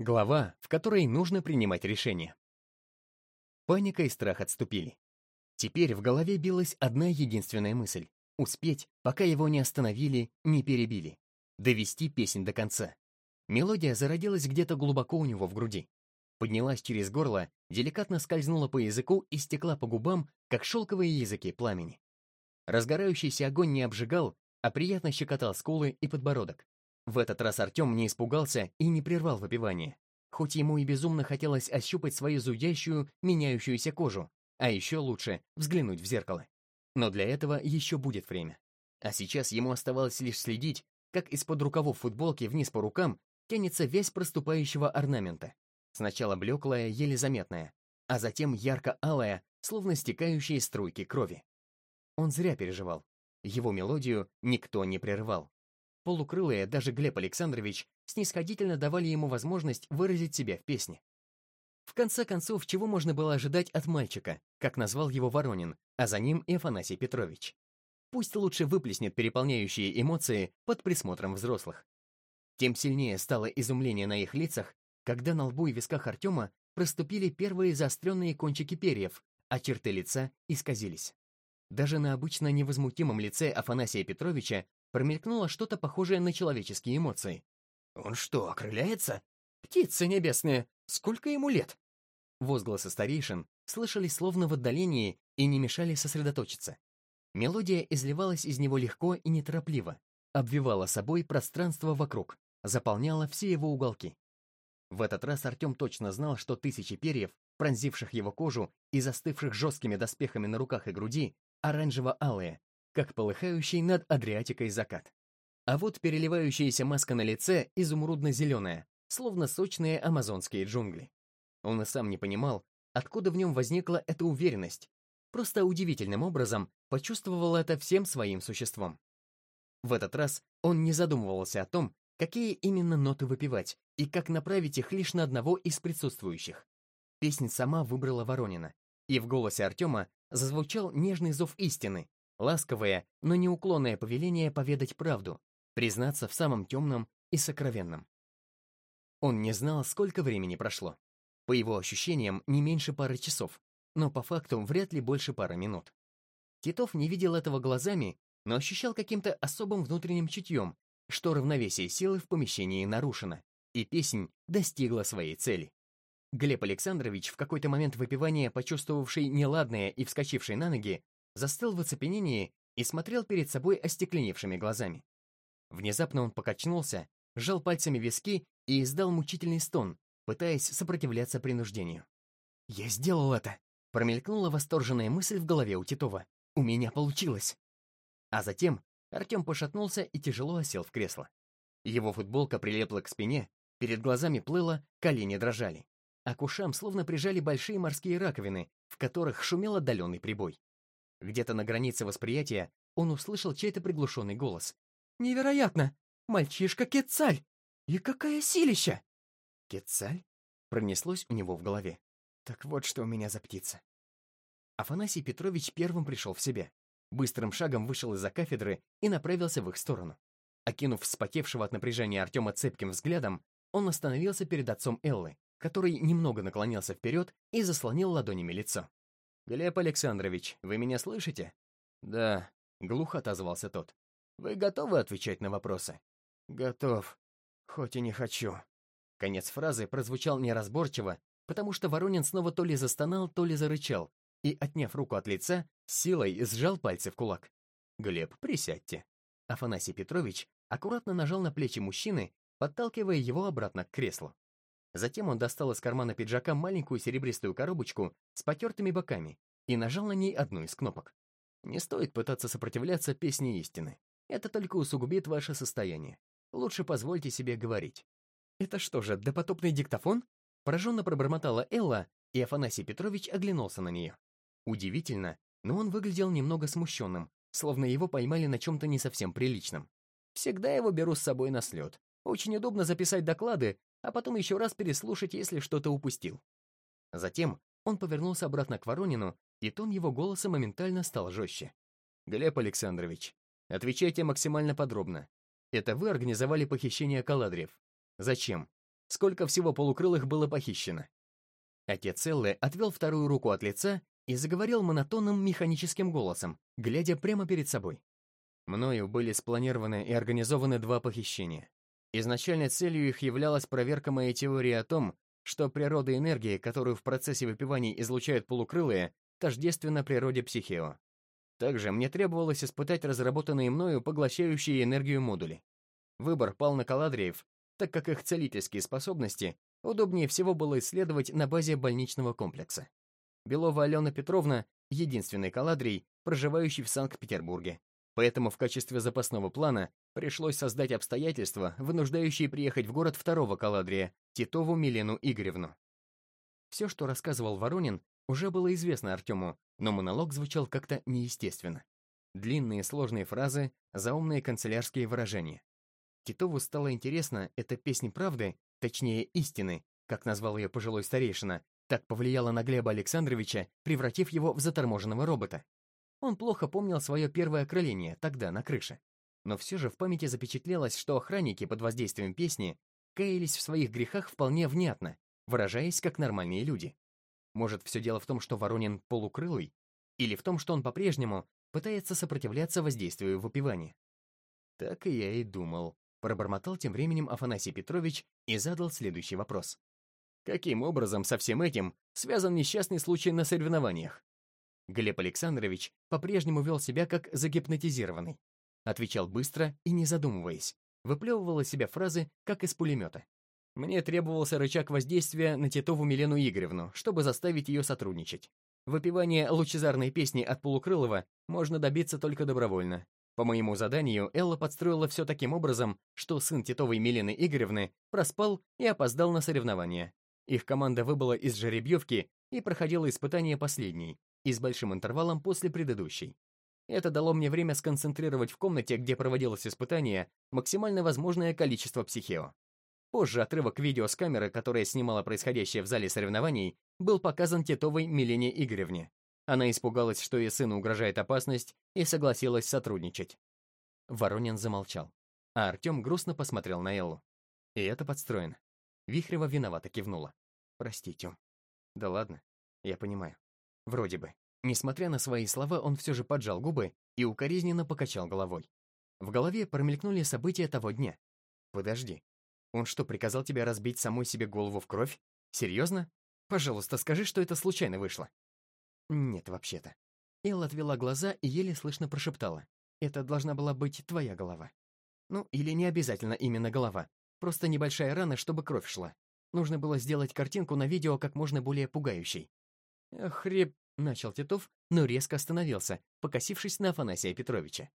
Глава, в которой нужно принимать решения. Паника и страх отступили. Теперь в голове билась одна единственная мысль — успеть, пока его не остановили, не перебили. Довести песнь до конца. Мелодия зародилась где-то глубоко у него в груди. Поднялась через горло, деликатно скользнула по языку и стекла по губам, как шелковые языки пламени. Разгорающийся огонь не обжигал, а приятно щекотал скулы и подбородок. В этот раз Артем не испугался и не прервал выпивание, хоть ему и безумно хотелось ощупать свою зудящую, меняющуюся кожу, а еще лучше взглянуть в зеркало. Но для этого еще будет время. А сейчас ему оставалось лишь следить, как из-под рукавов футболки вниз по рукам тянется весь проступающего орнамента. Сначала блеклая, еле заметная, а затем ярко-алая, словно стекающие струйки крови. Он зря переживал. Его мелодию никто не прервал. Полукрылые, даже Глеб Александрович, снисходительно давали ему возможность выразить себя в песне. В конце концов, чего можно было ожидать от мальчика, как назвал его Воронин, а за ним и Афанасий Петрович. Пусть лучше выплеснет переполняющие эмоции под присмотром взрослых. Тем сильнее стало изумление на их лицах, когда на лбу и висках Артема проступили первые заостренные кончики перьев, а черты лица исказились. Даже на обычно невозмутимом лице Афанасия Петровича промелькнуло что-то похожее на человеческие эмоции. «Он что, окрыляется? Птица небесная! Сколько ему лет?» Возгласы старейшин слышались словно в отдалении и не мешали сосредоточиться. Мелодия изливалась из него легко и неторопливо, обвивала собой пространство вокруг, заполняла все его уголки. В этот раз Артем точно знал, что тысячи перьев, пронзивших его кожу и застывших жесткими доспехами на руках и груди, оранжево-алые, как полыхающий над Адриатикой закат. А вот переливающаяся маска на лице изумрудно-зеленая, словно сочные амазонские джунгли. Он и сам не понимал, откуда в нем возникла эта уверенность, просто удивительным образом почувствовал это всем своим существом. В этот раз он не задумывался о том, какие именно ноты выпивать и как направить их лишь на одного из присутствующих. Песнь сама выбрала Воронина, и в голосе Артема зазвучал нежный зов истины, Ласковое, но неуклонное повеление поведать правду, признаться в самом темном и сокровенном. Он не знал, сколько времени прошло. По его ощущениям, не меньше пары часов, но по факту вряд ли больше пары минут. Титов не видел этого глазами, но ощущал каким-то особым внутренним чутьем, что равновесие силы в помещении нарушено, и песнь достигла своей цели. Глеб Александрович, в какой-то момент выпивания, почувствовавший неладное и вскочивший на ноги, застыл в оцепенении и смотрел перед собой остекленевшими глазами. Внезапно он покачнулся, сжал пальцами виски и издал мучительный стон, пытаясь сопротивляться принуждению. «Я сделал это!» — промелькнула восторженная мысль в голове у Титова. «У меня получилось!» А затем Артем пошатнулся и тяжело осел в кресло. Его футболка прилепла к спине, перед глазами плыла, колени дрожали. А к ушам словно прижали большие морские раковины, в которых шумел отдаленный прибой. Где-то на границе восприятия он услышал чей-то приглушенный голос. «Невероятно! Мальчишка Кетцаль! И какая силища!» «Кетцаль?» пронеслось у него в голове. «Так вот, что у меня за птица». Афанасий Петрович первым пришел в себя. Быстрым шагом вышел из-за кафедры и направился в их сторону. Окинув вспотевшего от напряжения Артема цепким взглядом, он остановился перед отцом Эллы, который немного наклонился вперед и заслонил ладонями лицо. «Глеб Александрович, вы меня слышите?» «Да», — глухо отозвался тот. «Вы готовы отвечать на вопросы?» «Готов, хоть и не хочу». Конец фразы прозвучал неразборчиво, потому что Воронин снова то ли застонал, то ли зарычал, и, отняв руку от лица, силой сжал пальцы в кулак. «Глеб, присядьте». Афанасий Петрович аккуратно нажал на плечи мужчины, подталкивая его обратно к креслу. Затем он достал из кармана пиджака маленькую серебристую коробочку с потертыми боками и нажал на ней одну из кнопок. Не стоит пытаться сопротивляться песне истины. Это только усугубит ваше состояние. Лучше позвольте себе говорить. «Это что же, допотопный диктофон?» Пораженно пробормотала Элла, и Афанасий Петрович оглянулся на нее. Удивительно, но он выглядел немного смущенным, словно его поймали на чем-то не совсем приличном. Всегда его беру с собой на слет. Очень удобно записать доклады, а потом еще раз переслушать, если что-то упустил. Затем он повернулся обратно к Воронину, и тон его голоса моментально стал жестче. «Глеб Александрович, отвечайте максимально подробно. Это вы организовали похищение Каладриев? Зачем? сколько всего полукрылых было похищено. Отец Эллы отвел вторую руку от лица и заговорил монотонным механическим голосом, глядя прямо перед собой. Мною были спланированы и организованы два похищения. Изначальной целью их являлась проверка моей теории о том, что природа энергии, которую в процессе выпивания излучают полукрылые, тождественна природе психео. Также мне требовалось испытать разработанные мною поглощающие энергию модули. Выбор пал на каладриев, так как их целительские способности удобнее всего было исследовать на базе больничного комплекса. Белова Алена Петровна — единственный каладрий, проживающий в Санкт-Петербурге. Поэтому в качестве запасного плана пришлось создать обстоятельства, вынуждающие приехать в город второго каладрия, Титову Милену Игоревну. Все, что рассказывал Воронин, уже было известно Артему, но монолог звучал как-то неестественно. Длинные сложные фразы, заумные канцелярские выражения. Титову стало интересно, эта песня правды, точнее истины, как назвал ее пожилой старейшина, так повлияла на Глеба Александровича, превратив его в заторможенного робота. Он плохо помнил свое первое окрыление, тогда, на крыше. Но все же в памяти запечатлелось, что охранники под воздействием песни каялись в своих грехах вполне внятно, выражаясь как нормальные люди. Может, все дело в том, что Воронин полукрылый? Или в том, что он по-прежнему пытается сопротивляться воздействию выпивания? Так и я и думал. Пробормотал тем временем Афанасий Петрович и задал следующий вопрос. Каким образом со всем этим связан несчастный случай на соревнованиях? Глеб Александрович по-прежнему вел себя как загипнотизированный. Отвечал быстро и не задумываясь. Выплевывал из себя фразы, как из пулемета. Мне требовался рычаг воздействия на Титову Милену Игоревну, чтобы заставить ее сотрудничать. Выпивание лучезарной песни от Полукрылова можно добиться только добровольно. По моему заданию, Элла подстроила все таким образом, что сын Титовой Милены Игоревны проспал и опоздал на соревнования. Их команда выбыла из жеребьевки и проходила испытание последней, и с большим интервалом после предыдущей. Это дало мне время сконцентрировать в комнате, где проводилось испытание, максимально возможное количество психео. Позже отрывок видео с камеры, которая снимала происходящее в зале соревнований, был показан Титовой Милене Игоревне. Она испугалась, что ей сыну угрожает опасность, и согласилась сотрудничать. Воронин замолчал, а Артем грустно посмотрел на Эллу. И это подстроено. Вихрева виновато кивнула. «Прости, Тём». «Да ладно, я понимаю. Вроде бы». Несмотря на свои слова, он все же поджал губы и укоризненно покачал головой. В голове промелькнули события того дня. «Подожди, он что, приказал тебе разбить самой себе голову в кровь? Серьезно? Пожалуйста, скажи, что это случайно вышло. Нет, вообще-то. Эл отвела глаза и еле слышно прошептала. Это должна была быть твоя голова. Ну, или не обязательно именно голова. Просто небольшая рана, чтобы кровь шла. Нужно было сделать картинку на видео как можно более пугающей. «Хреб...» — начал Титов, но резко остановился, покосившись на Афанасия Петровича.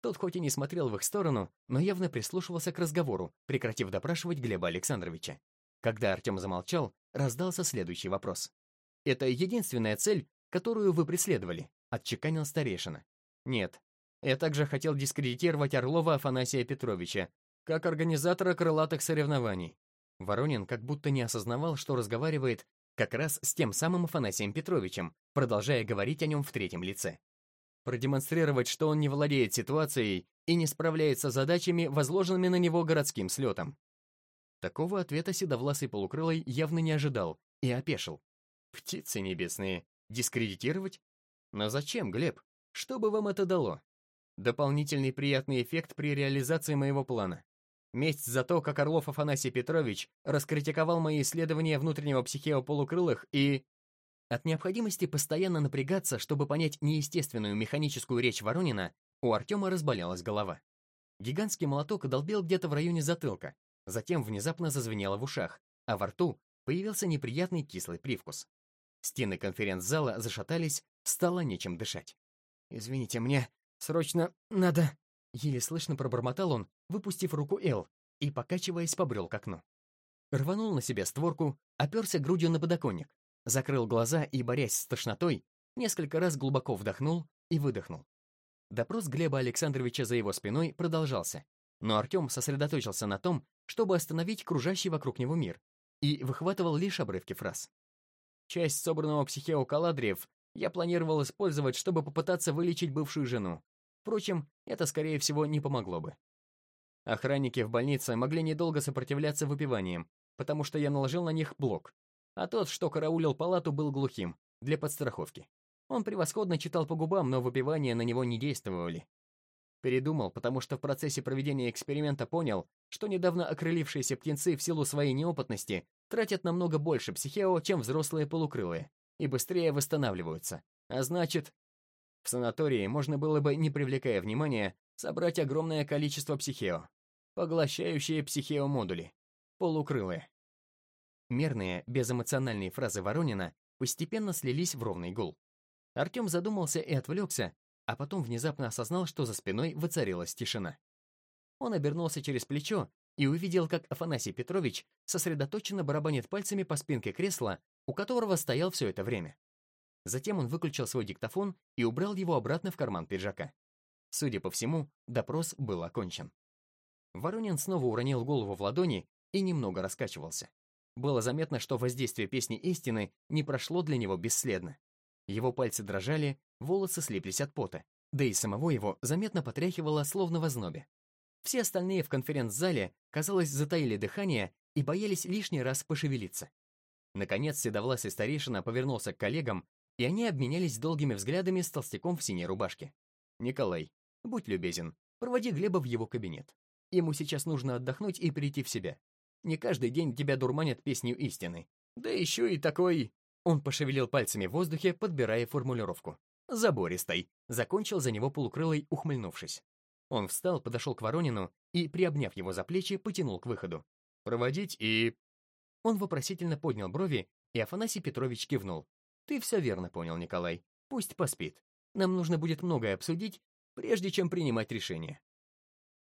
Тот хоть и не смотрел в их сторону, но явно прислушивался к разговору, прекратив допрашивать Глеба Александровича. Когда Артем замолчал, раздался следующий вопрос. «Это единственная цель, которую вы преследовали?» — отчеканил старейшина. «Нет. Я также хотел дискредитировать Орлова Афанасия Петровича, как организатора крылатых соревнований». Воронин как будто не осознавал, что разговаривает как раз с тем самым Афанасием Петровичем, продолжая говорить о нем в третьем лице продемонстрировать, что он не владеет ситуацией и не справляется с задачами, возложенными на него городским слетом. Такого ответа седовласый полукрылый явно не ожидал и опешил. «Птицы небесные, дискредитировать? Но зачем, Глеб? Что бы вам это дало? Дополнительный приятный эффект при реализации моего плана. Месть за то, как Орлов Афанасий Петрович раскритиковал мои исследования внутреннего психео полукрылых и от необходимости постоянно напрягаться, чтобы понять неестественную механическую речь Воронина, у Артема разболелась голова. Гигантский молоток долбил где-то в районе затылка, затем внезапно зазвенело в ушах, а во рту появился неприятный кислый привкус. Стены конференц-зала зашатались, стало нечем дышать. «Извините, мне срочно надо...» Еле слышно пробормотал он, выпустив руку Эл, и, покачиваясь, побрел к окну. Рванул на себя створку, оперся грудью на подоконник, закрыл глаза и, борясь с тошнотой, несколько раз глубоко вдохнул и выдохнул. Допрос Глеба Александровича за его спиной продолжался, но Артем сосредоточился на том, чтобы остановить кружащий вокруг него мир, и выхватывал лишь обрывки фраз. Часть собранного психеокаладриев я планировал использовать, чтобы попытаться вылечить бывшую жену. Впрочем, это, скорее всего, не помогло бы. Охранники в больнице могли недолго сопротивляться выпиваниям, потому что я наложил на них блок, а тот, что караулил палату, был глухим, для подстраховки. Он превосходно читал по губам, но выпивания на него не действовали. Передумал, потому что в процессе проведения эксперимента понял, что недавно окрылившиеся птенцы в силу своей неопытности тратят намного больше психео, чем взрослые полукрылые, и быстрее восстанавливаются. А значит, в санатории можно было бы, не привлекая внимания, собрать огромное количество психео, поглощающие психео-модули, полукрылые. Мерные, безэмоциональные фразы Воронина постепенно слились в ровный гул. Артем задумался и отвлекся, а потом внезапно осознал, что за спиной воцарилась тишина. Он обернулся через плечо и увидел, как Афанасий Петрович сосредоточенно барабанит пальцами по спинке кресла, у которого стоял все это время. Затем он выключил свой диктофон и убрал его обратно в карман пиджака. Судя по всему, допрос был окончен. Воронин снова уронил голову в ладони и немного раскачивался. Было заметно, что воздействие песни истины не прошло для него бесследно. Его пальцы дрожали, волосы слиплись от пота, да и самого его заметно потряхивало, словно в ознобе. Все остальные в конференц-зале, казалось, затаили дыхание и боялись лишний раз пошевелиться. Наконец, седовласый старейшина повернулся к коллегам, и они обменялись долгими взглядами с толстяком в синей рубашке. «Николай, будь любезен, проводи Глеба в его кабинет. Ему сейчас нужно отдохнуть и прийти в себя. Не каждый день тебя дурманят песню истины. Да еще и такой...» Он пошевелил пальцами в воздухе, подбирая формулировку. «Забористой», — закончил за него полукрылый, ухмыльнувшись. Он встал, подошел к Воронину и, приобняв его за плечи, потянул к выходу. «Проводить и...» Он вопросительно поднял брови, и Афанасий Петрович кивнул. «Ты все верно понял, Николай. Пусть поспит. Нам нужно будет многое обсудить, прежде чем принимать решение».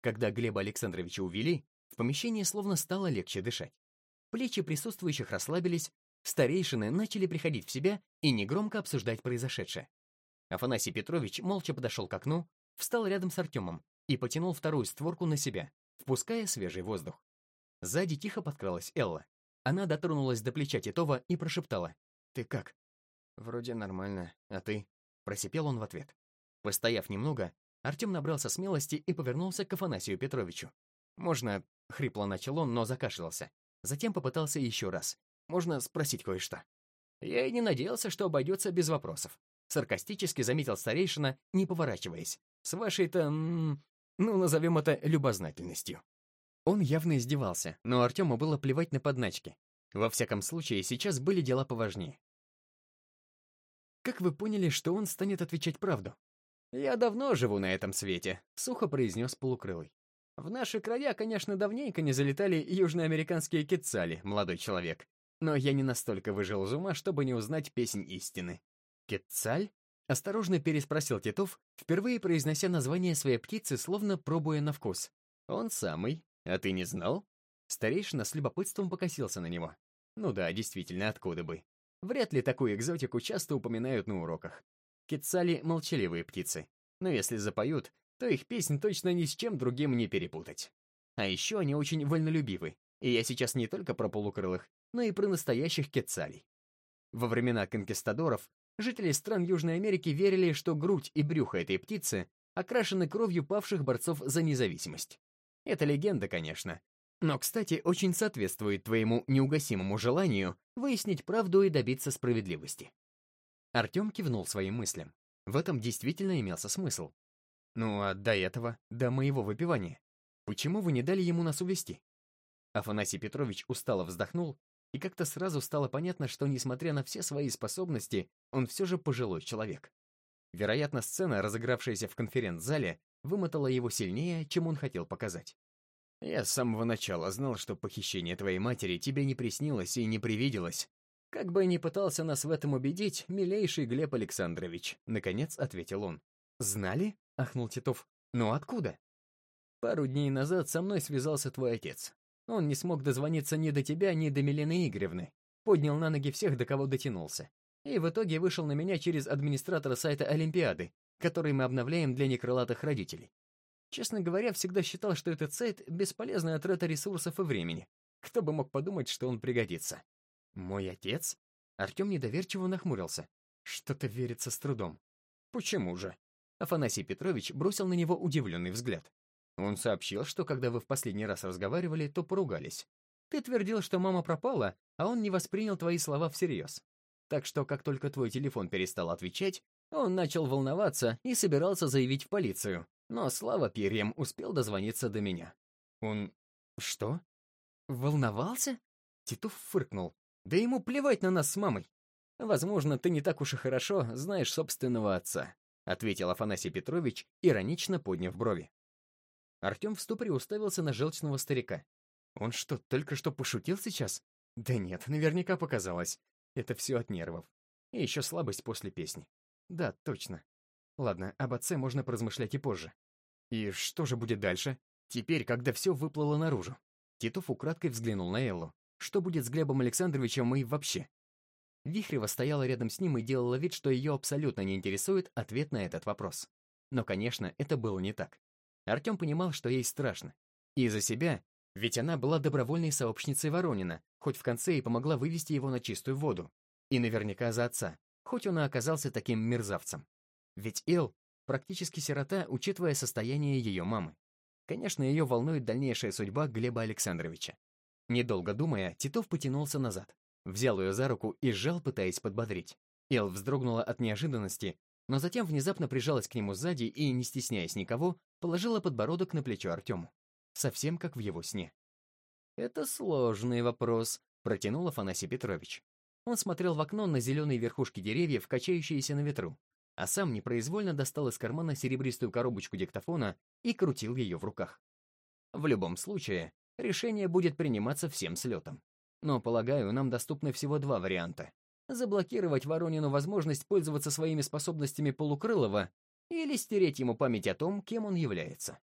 Когда Глеба Александровича увели, в помещении словно стало легче дышать. Плечи присутствующих расслабились, старейшины начали приходить в себя и негромко обсуждать произошедшее. Афанасий Петрович молча подошел к окну, встал рядом с Артемом и потянул вторую створку на себя, впуская свежий воздух. Сзади тихо подкралась Элла. Она дотронулась до плеча Титова и прошептала. «Ты как?» «Вроде нормально, а ты?» Просипел он в ответ. Постояв немного, Артем набрался смелости и повернулся к Афанасию Петровичу. «Можно Хрипло начал он, но закашлялся. Затем попытался еще раз. Можно спросить кое-что. Я и не надеялся, что обойдется без вопросов. Саркастически заметил старейшина, не поворачиваясь. С вашей-то, ну, назовем это любознательностью. Он явно издевался, но Артему было плевать на подначки. Во всяком случае, сейчас были дела поважнее. «Как вы поняли, что он станет отвечать правду?» «Я давно живу на этом свете», — сухо произнес полукрылый. В наши края, конечно, давненько не залетали южноамериканские кецали, молодой человек. Но я не настолько выжил из ума, чтобы не узнать песнь истины. «Кецаль?» — осторожно переспросил Титов, впервые произнося название своей птицы, словно пробуя на вкус. «Он самый. А ты не знал?» Старейшина с любопытством покосился на него. «Ну да, действительно, откуда бы. Вряд ли такую экзотику часто упоминают на уроках. Кецали — молчаливые птицы. Но если запоют, то их песнь точно ни с чем другим не перепутать. А еще они очень вольнолюбивы, и я сейчас не только про полукрылых, но и про настоящих кецалей. Во времена конкистадоров жители стран Южной Америки верили, что грудь и брюхо этой птицы окрашены кровью павших борцов за независимость. Это легенда, конечно, но, кстати, очень соответствует твоему неугасимому желанию выяснить правду и добиться справедливости. Артем кивнул своим мыслям. В этом действительно имелся смысл. Ну а до этого, до моего выпивания, почему вы не дали ему нас увести? Афанасий Петрович устало вздохнул, и как-то сразу стало понятно, что, несмотря на все свои способности, он все же пожилой человек. Вероятно, сцена, разыгравшаяся в конференц-зале, вымотала его сильнее, чем он хотел показать. «Я с самого начала знал, что похищение твоей матери тебе не приснилось и не привиделось. Как бы ни пытался нас в этом убедить, милейший Глеб Александрович», — наконец ответил он. «Знали?» — ахнул Титов. «Ну откуда?» «Пару дней назад со мной связался твой отец. Он не смог дозвониться ни до тебя, ни до Милены Игоревны. Поднял на ноги всех, до кого дотянулся. И в итоге вышел на меня через администратора сайта Олимпиады, который мы обновляем для некрылатых родителей. Честно говоря, всегда считал, что этот сайт — бесполезная трата ресурсов и времени. Кто бы мог подумать, что он пригодится? Мой отец? Артем недоверчиво нахмурился. Что-то верится с трудом. Почему же? Афанасий Петрович бросил на него удивленный взгляд. Он сообщил, что когда вы в последний раз разговаривали, то поругались. Ты твердил, что мама пропала, а он не воспринял твои слова всерьез. Так что, как только твой телефон перестал отвечать, он начал волноваться и собирался заявить в полицию. Но, слава перьям, успел дозвониться до меня. Он... что? Волновался? Титов фыркнул. Да ему плевать на нас с мамой. Возможно, ты не так уж и хорошо знаешь собственного отца, ответил Афанасий Петрович, иронично подняв брови. Артем в ступоре уставился на желчного старика. Он что, только что пошутил сейчас? Да нет, наверняка показалось. Это все от нервов. И еще слабость после песни. Да, точно. Ладно, об отце можно поразмышлять и позже. И что же будет дальше? Теперь, когда все выплыло наружу. Титов украдкой взглянул на Эллу. Что будет с Глебом Александровичем и вообще? Вихрева стояла рядом с ним и делала вид, что ее абсолютно не интересует ответ на этот вопрос. Но, конечно, это было не так. Артем понимал, что ей страшно. И за себя, ведь она была добровольной сообщницей Воронина, хоть в конце и помогла вывести его на чистую воду. И наверняка за отца, хоть он и оказался таким мерзавцем. Ведь Эл практически сирота, учитывая состояние ее мамы. Конечно, ее волнует дальнейшая судьба Глеба Александровича. Недолго думая, Титов потянулся назад, взял ее за руку и сжал, пытаясь подбодрить. Эл вздрогнула от неожиданности, но затем внезапно прижалась к нему сзади и, не стесняясь никого, положила подбородок на плечо Артему. Совсем как в его сне. «Это сложный вопрос», — протянул Афанасий Петрович. Он смотрел в окно на зеленые верхушки деревьев, качающиеся на ветру, а сам непроизвольно достал из кармана серебристую коробочку диктофона и крутил ее в руках. В любом случае, решение будет приниматься всем слетом. Но, полагаю, нам доступны всего два варианта. Заблокировать Воронину возможность пользоваться своими способностями Полукрылова или стереть ему память о том, кем он является.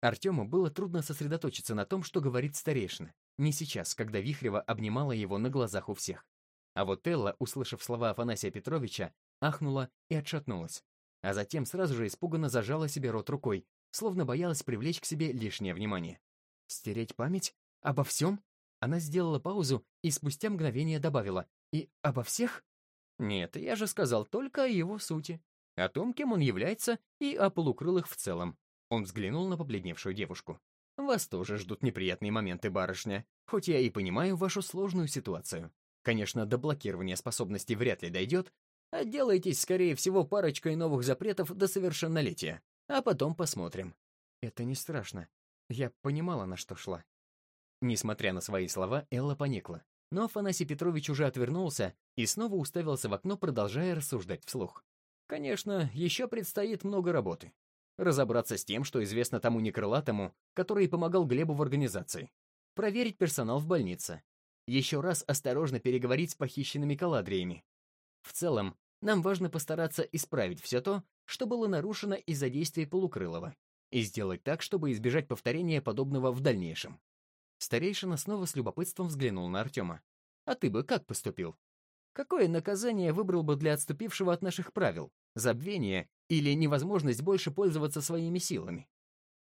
Артему было трудно сосредоточиться на том, что говорит старейшина. Не сейчас, когда Вихрева обнимала его на глазах у всех. А вот Элла, услышав слова Афанасия Петровича, ахнула и отшатнулась. А затем сразу же испуганно зажала себе рот рукой, словно боялась привлечь к себе лишнее внимание. «Стереть память? Обо всем?» Она сделала паузу и спустя мгновение добавила. «И обо всех?» «Нет, я же сказал только о его сути. О том, кем он является, и о полукрылых в целом». Он взглянул на побледневшую девушку. «Вас тоже ждут неприятные моменты, барышня, хоть я и понимаю вашу сложную ситуацию. Конечно, до блокирования способностей вряд ли дойдет, Отделайтесь, скорее всего, парочкой новых запретов до совершеннолетия, а потом посмотрим. Это не страшно. Я понимала, на что шла. Несмотря на свои слова, Элла поникла. Но Афанасий Петрович уже отвернулся и снова уставился в окно, продолжая рассуждать вслух. Конечно, еще предстоит много работы. Разобраться с тем, что известно тому некрылатому, который помогал Глебу в организации. Проверить персонал в больнице. Еще раз осторожно переговорить с похищенными каладриями. В целом, нам важно постараться исправить все то, что было нарушено из-за действий Полукрылова, и сделать так, чтобы избежать повторения подобного в дальнейшем. Старейшина снова с любопытством взглянул на Артема. «А ты бы как поступил? Какое наказание выбрал бы для отступившего от наших правил? Забвение или невозможность больше пользоваться своими силами?»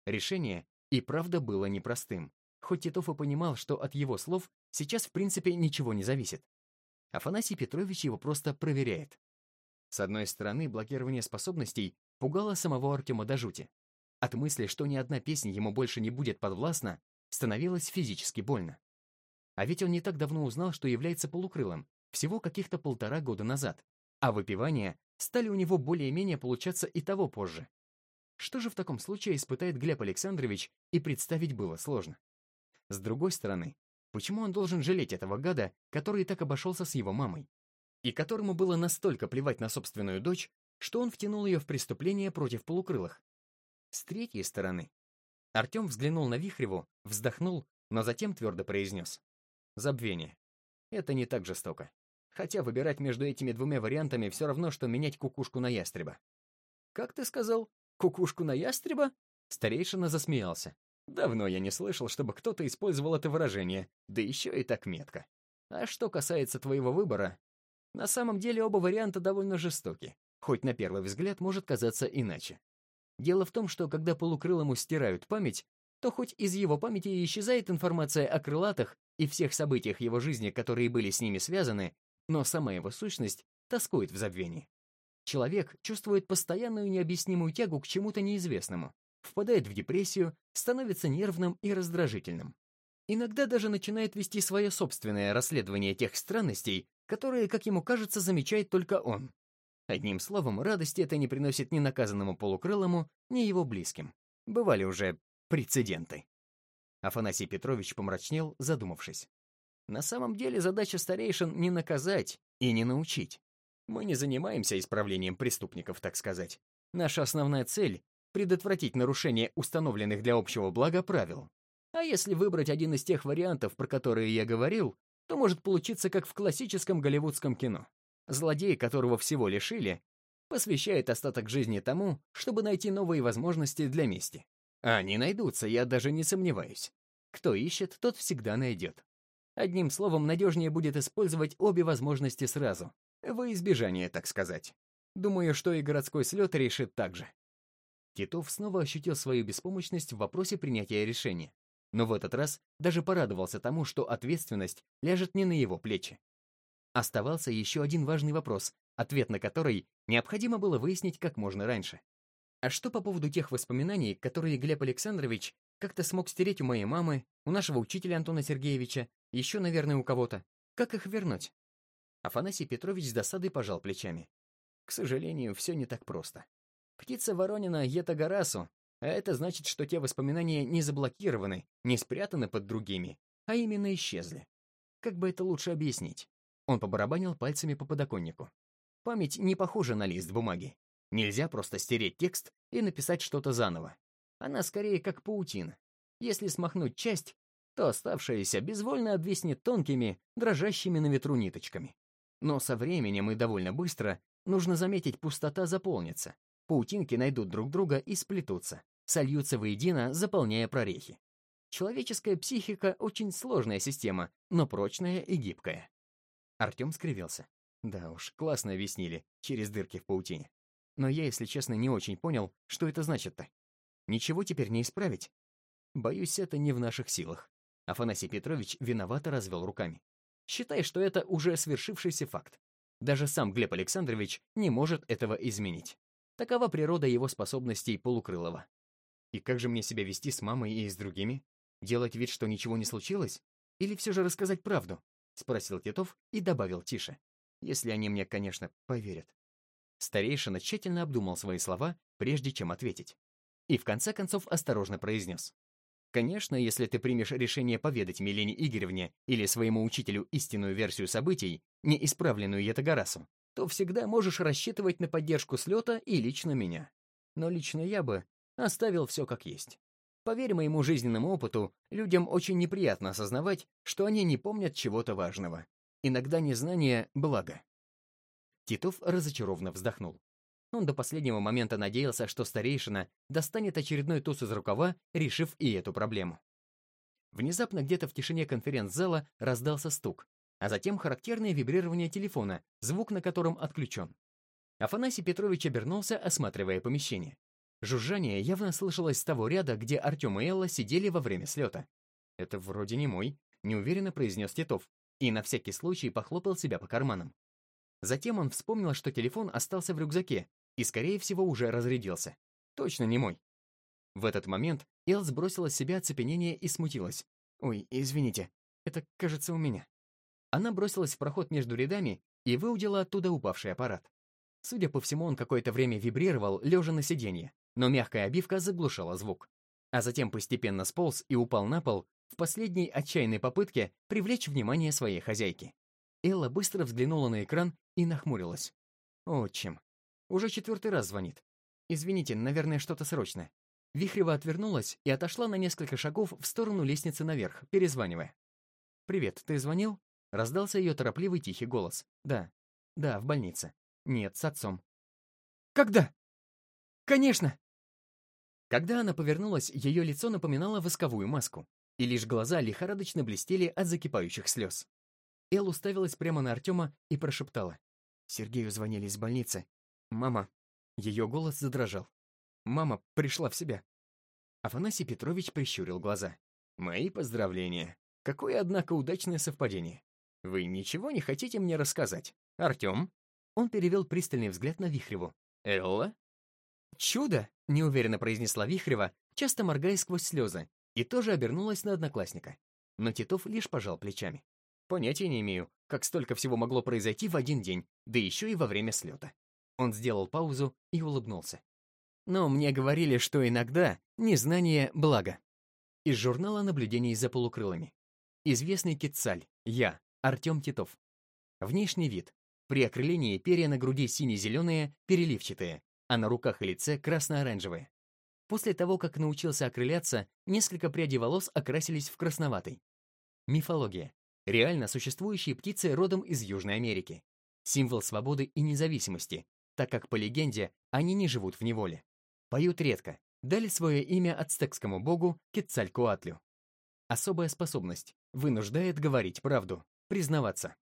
Решение и правда было непростым, хоть Титов и понимал, что от его слов сейчас в принципе ничего не зависит. Афанасий Петрович его просто проверяет. С одной стороны, блокирование способностей пугало самого Артема до жути. От мысли, что ни одна песня ему больше не будет подвластна, становилось физически больно. А ведь он не так давно узнал, что является полукрылым, всего каких-то полтора года назад, а выпивания стали у него более-менее получаться и того позже. Что же в таком случае испытает Глеб Александрович, и представить было сложно. С другой стороны, Почему он должен жалеть этого гада, который так обошелся с его мамой? И которому было настолько плевать на собственную дочь, что он втянул ее в преступление против полукрылых? С третьей стороны. Артем взглянул на Вихреву, вздохнул, но затем твердо произнес. Забвение. Это не так жестоко. Хотя выбирать между этими двумя вариантами все равно, что менять кукушку на ястреба. «Как ты сказал? Кукушку на ястреба?» Старейшина засмеялся. Давно я не слышал, чтобы кто-то использовал это выражение, да еще и так метко. А что касается твоего выбора, на самом деле оба варианта довольно жестоки, хоть на первый взгляд может казаться иначе. Дело в том, что когда полукрылому стирают память, то хоть из его памяти исчезает информация о крылатых и всех событиях его жизни, которые были с ними связаны, но сама его сущность тоскует в забвении. Человек чувствует постоянную необъяснимую тягу к чему-то неизвестному, впадает в депрессию, становится нервным и раздражительным. Иногда даже начинает вести свое собственное расследование тех странностей, которые, как ему кажется, замечает только он. Одним словом, радости это не приносит ни наказанному полукрылому, ни его близким. Бывали уже прецеденты. Афанасий Петрович помрачнел, задумавшись. На самом деле задача старейшин не наказать и не научить. Мы не занимаемся исправлением преступников, так сказать. Наша основная цель — предотвратить нарушение установленных для общего блага правил. А если выбрать один из тех вариантов, про которые я говорил, то может получиться как в классическом голливудском кино. Злодей, которого всего лишили, посвящает остаток жизни тому, чтобы найти новые возможности для мести. А они найдутся, я даже не сомневаюсь. Кто ищет, тот всегда найдет. Одним словом, надежнее будет использовать обе возможности сразу, во избежание, так сказать. Думаю, что и городской слет решит так же. Титов снова ощутил свою беспомощность в вопросе принятия решения. Но в этот раз даже порадовался тому, что ответственность ляжет не на его плечи. Оставался еще один важный вопрос, ответ на который необходимо было выяснить как можно раньше. А что по поводу тех воспоминаний, которые Глеб Александрович как-то смог стереть у моей мамы, у нашего учителя Антона Сергеевича, еще, наверное, у кого-то? Как их вернуть? Афанасий Петрович с досадой пожал плечами. К сожалению, все не так просто. Птица Воронина ета Гарасу, а это значит, что те воспоминания не заблокированы, не спрятаны под другими, а именно исчезли. Как бы это лучше объяснить? Он побарабанил пальцами по подоконнику. Память не похожа на лист бумаги. Нельзя просто стереть текст и написать что-то заново. Она скорее как паутина. Если смахнуть часть, то оставшаяся безвольно обвиснет тонкими, дрожащими на ветру ниточками. Но со временем и довольно быстро, нужно заметить, пустота заполнится. Паутинки найдут друг друга и сплетутся, сольются воедино, заполняя прорехи. Человеческая психика — очень сложная система, но прочная и гибкая. Артем скривился. Да уж, классно объяснили, через дырки в паутине. Но я, если честно, не очень понял, что это значит-то. Ничего теперь не исправить? Боюсь, это не в наших силах. Афанасий Петрович виновато развел руками. Считай, что это уже свершившийся факт. Даже сам Глеб Александрович не может этого изменить. Такова природа его способностей Полукрылова. И как же мне себя вести с мамой и с другими? Делать вид, что ничего не случилось? Или все же рассказать правду? — спросил Титов и добавил тише. «Если они мне, конечно, поверят». Старейшина тщательно обдумал свои слова, прежде чем ответить. И в конце концов осторожно произнес. «Конечно, если ты примешь решение поведать Милене Игоревне или своему учителю истинную версию событий, не исправленную Ятагарасу, то всегда можешь рассчитывать на поддержку слета и лично меня. Но лично я бы оставил все как есть. Поверь моему жизненному опыту, людям очень неприятно осознавать, что они не помнят чего-то важного. Иногда незнание — благо. Титов разочарованно вздохнул. Он до последнего момента надеялся, что старейшина достанет очередной туз из рукава, решив и эту проблему. Внезапно где-то в тишине конференц-зала раздался стук, а затем характерное вибрирование телефона, звук на котором отключен. Афанасий Петрович обернулся, осматривая помещение. Жужжание явно слышалось с того ряда, где Артем и Элла сидели во время слета. «Это вроде не мой», — неуверенно произнес Титов, и на всякий случай похлопал себя по карманам. Затем он вспомнил, что телефон остался в рюкзаке и, скорее всего, уже разрядился. Точно не мой. В этот момент Эл сбросила с себя оцепенение и смутилась. «Ой, извините, это, кажется, у меня». Она бросилась в проход между рядами и выудила оттуда упавший аппарат. Судя по всему, он какое-то время вибрировал, лежа на сиденье, но мягкая обивка заглушала звук. А затем постепенно сполз и упал на пол в последней отчаянной попытке привлечь внимание своей хозяйки. Элла быстро взглянула на экран и нахмурилась. «Отчим. Уже четвертый раз звонит. Извините, наверное, что-то срочное». Вихрева отвернулась и отошла на несколько шагов в сторону лестницы наверх, перезванивая. «Привет, ты звонил?» Раздался ее торопливый тихий голос. «Да. Да, в больнице. Нет, с отцом». «Когда?» «Конечно!» Когда она повернулась, ее лицо напоминало восковую маску, и лишь глаза лихорадочно блестели от закипающих слез. Эл уставилась прямо на Артема и прошептала. Сергею звонили из больницы. «Мама». Ее голос задрожал. «Мама пришла в себя». Афанасий Петрович прищурил глаза. «Мои поздравления. Какое, однако, удачное совпадение. Вы ничего не хотите мне рассказать? Артем?» Он перевел пристальный взгляд на Вихреву. «Элла?» «Чудо!» — неуверенно произнесла Вихрева, часто моргая сквозь слезы, и тоже обернулась на одноклассника. но Титов лишь пожал плечами. Понятия не имею, как столько всего могло произойти в один день, да еще и во время слета. Он сделал паузу и улыбнулся. Но мне говорили, что иногда незнание — благо. Из журнала наблюдений за полукрылыми. Известный кицаль. Я. Артем Титов. Внешний вид. При окрылении перья на груди сине-зеленые, переливчатые, а на руках и лице красно-оранжевые. После того, как научился окрыляться, несколько прядей волос окрасились в красноватый. Мифология. Реально существующие птицы родом из Южной Америки. Символ свободы и независимости, так как, по легенде, они не живут в неволе. Поют редко. Дали свое имя ацтекскому богу Кецалькуатлю. Особая способность. Вынуждает говорить правду, признаваться.